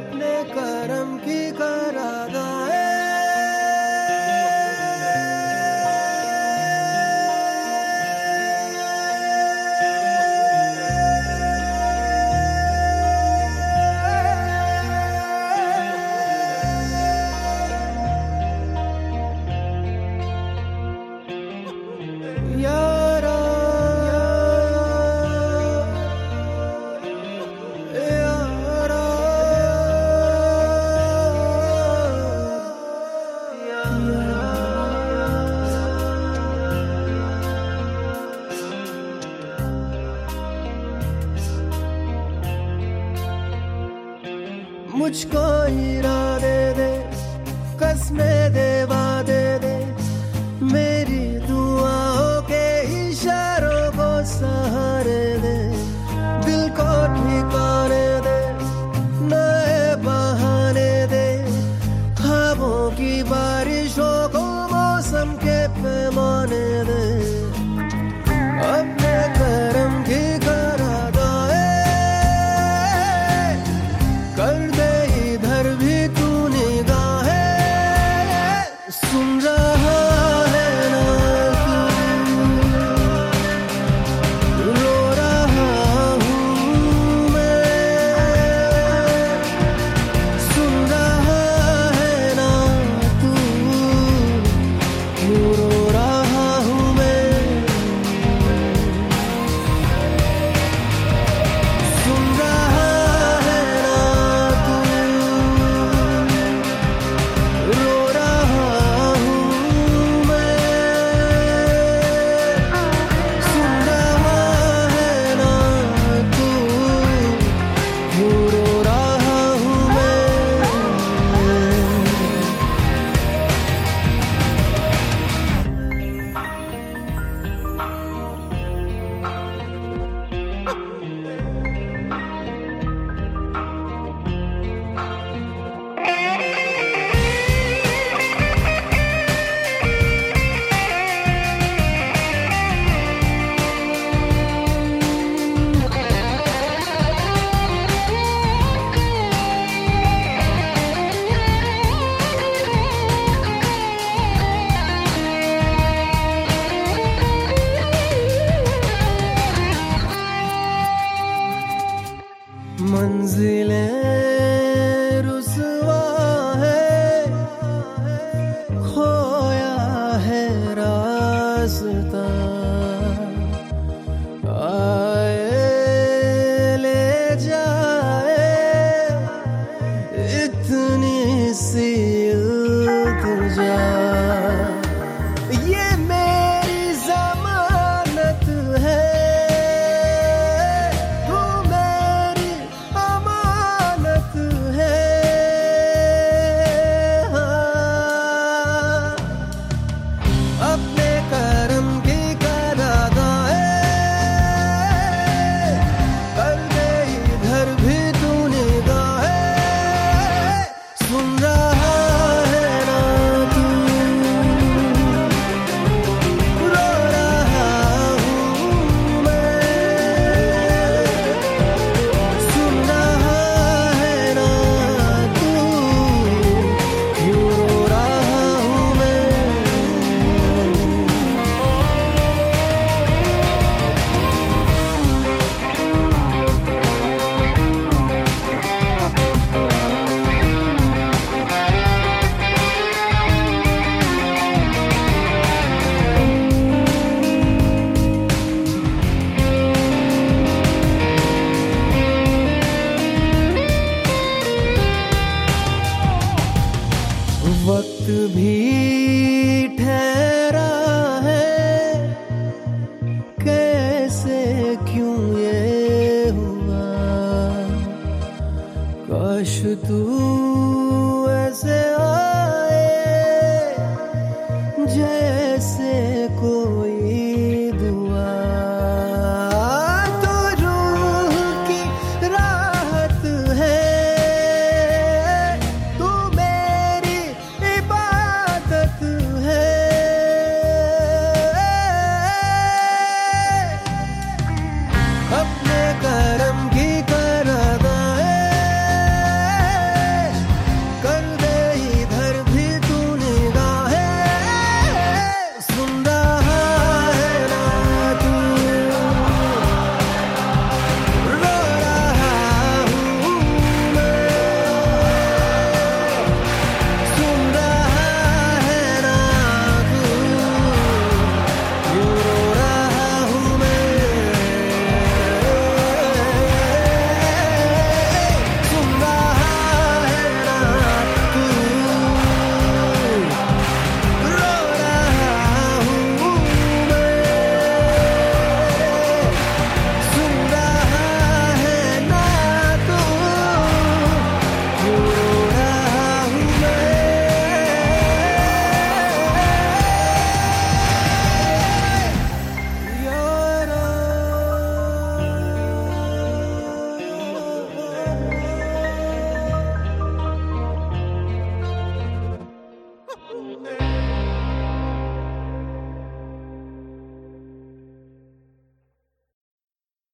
अपने कर्म की कर... मुझको इरा कैसे क्यों ये हुआ? काश तू ऐसे आए जैसे कोई